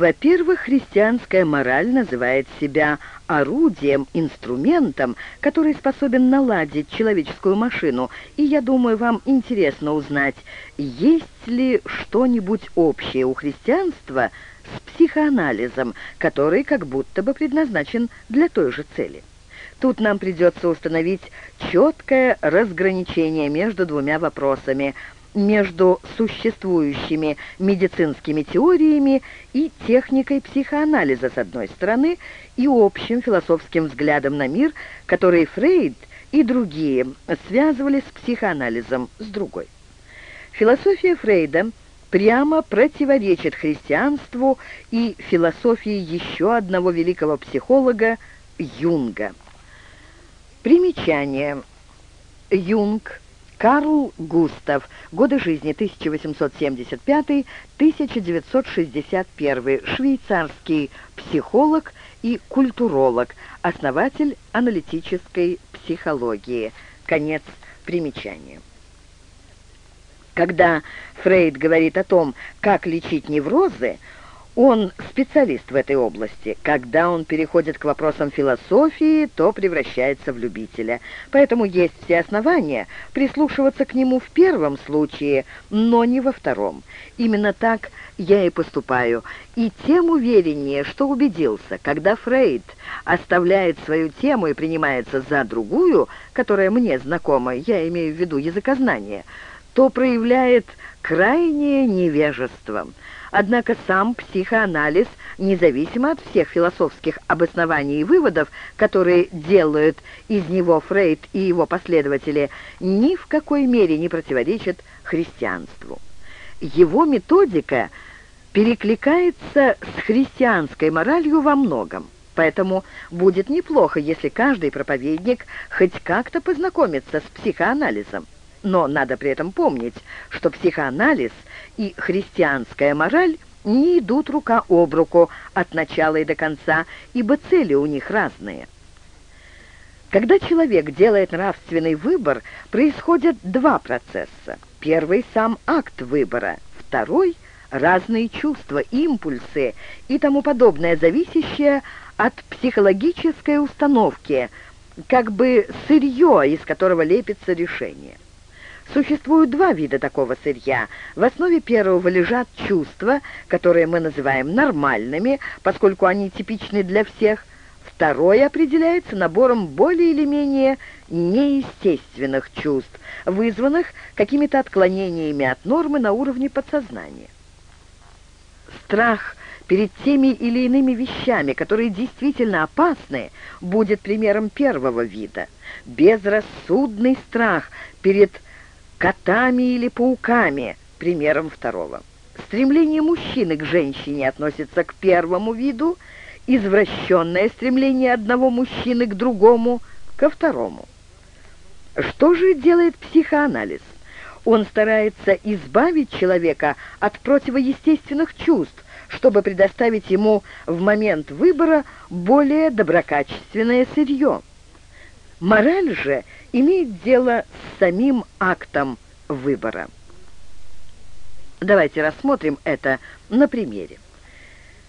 Во-первых, христианская мораль называет себя орудием, инструментом, который способен наладить человеческую машину, и я думаю, вам интересно узнать, есть ли что-нибудь общее у христианства с психоанализом, который как будто бы предназначен для той же цели. Тут нам придется установить четкое разграничение между двумя вопросами – между существующими медицинскими теориями и техникой психоанализа с одной стороны и общим философским взглядом на мир, который Фрейд и другие связывали с психоанализом с другой. Философия Фрейда прямо противоречит христианству и философии еще одного великого психолога Юнга. Примечание. Юнг Карл Густав. Годы жизни 1875-1961. Швейцарский психолог и культуролог, основатель аналитической психологии. Конец примечания. Когда Фрейд говорит о том, как лечить неврозы, он специалист в этой области. Когда он переходит к вопросам философии, то превращается в любителя. Поэтому есть все основания прислушиваться к нему в первом случае, но не во втором. Именно так я и поступаю. И тем увереннее, что убедился, когда Фрейд оставляет свою тему и принимается за другую, которая мне знакома, я имею в виду языкознание, то проявляет крайнее невежество – Однако сам психоанализ, независимо от всех философских обоснований и выводов, которые делают из него Фрейд и его последователи, ни в какой мере не противоречит христианству. Его методика перекликается с христианской моралью во многом. Поэтому будет неплохо, если каждый проповедник хоть как-то познакомится с психоанализом. Но надо при этом помнить, что психоанализ и христианская мораль не идут рука об руку от начала и до конца, ибо цели у них разные. Когда человек делает нравственный выбор, происходят два процесса. Первый – сам акт выбора, второй – разные чувства, импульсы и тому подобное, зависящее от психологической установки, как бы сырье, из которого лепится решение. Существуют два вида такого сырья. В основе первого лежат чувства, которые мы называем нормальными, поскольку они типичны для всех. Второе определяется набором более или менее неестественных чувств, вызванных какими-то отклонениями от нормы на уровне подсознания. Страх перед теми или иными вещами, которые действительно опасны, будет примером первого вида. Безрассудный страх перед котами или пауками, примером второго. Стремление мужчины к женщине относится к первому виду, извращенное стремление одного мужчины к другому – ко второму. Что же делает психоанализ? Он старается избавить человека от противоестественных чувств, чтобы предоставить ему в момент выбора более доброкачественное сырье. Мораль же имеет дело с самим актом выбора. Давайте рассмотрим это на примере.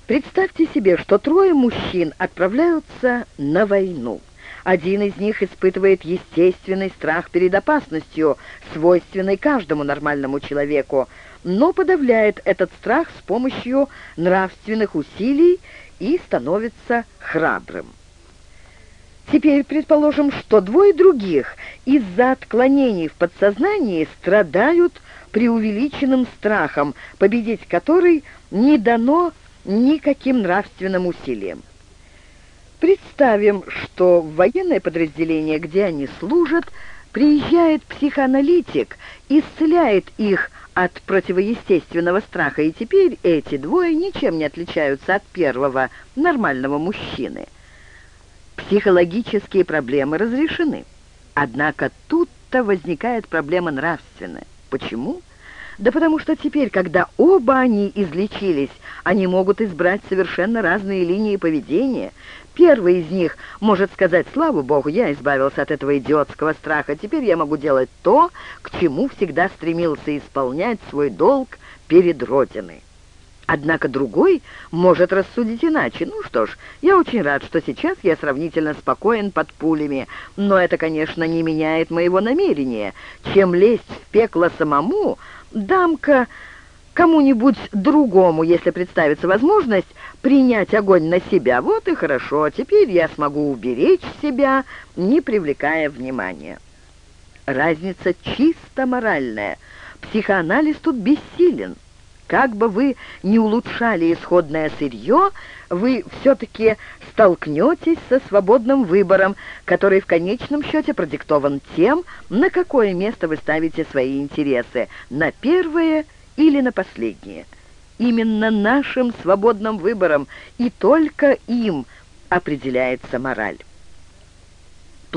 Представьте себе, что трое мужчин отправляются на войну. Один из них испытывает естественный страх перед опасностью, свойственный каждому нормальному человеку, но подавляет этот страх с помощью нравственных усилий и становится храбрым. Теперь предположим, что двое других из-за отклонений в подсознании страдают преувеличенным страхом, победить который не дано никаким нравственным усилием. Представим, что в военное подразделение, где они служат, приезжает психоаналитик, исцеляет их от противоестественного страха, и теперь эти двое ничем не отличаются от первого нормального мужчины – Психологические проблемы разрешены. Однако тут-то возникает проблема нравственная. Почему? Да потому что теперь, когда оба они излечились, они могут избрать совершенно разные линии поведения. Первый из них может сказать, слава богу, я избавился от этого идиотского страха, теперь я могу делать то, к чему всегда стремился исполнять свой долг перед Родиной. Однако другой может рассудить иначе. Ну что ж, я очень рад, что сейчас я сравнительно спокоен под пулями, но это, конечно, не меняет моего намерения. Чем лезть в пекло самому, дамка кому-нибудь другому, если представится возможность, принять огонь на себя. Вот и хорошо, теперь я смогу уберечь себя, не привлекая внимания. Разница чисто моральная. Психоанализ тут бессилен. Как бы вы ни улучшали исходное сырье, вы все-таки столкнетесь со свободным выбором, который в конечном счете продиктован тем, на какое место вы ставите свои интересы, на первое или на последнее. Именно нашим свободным выбором и только им определяется мораль.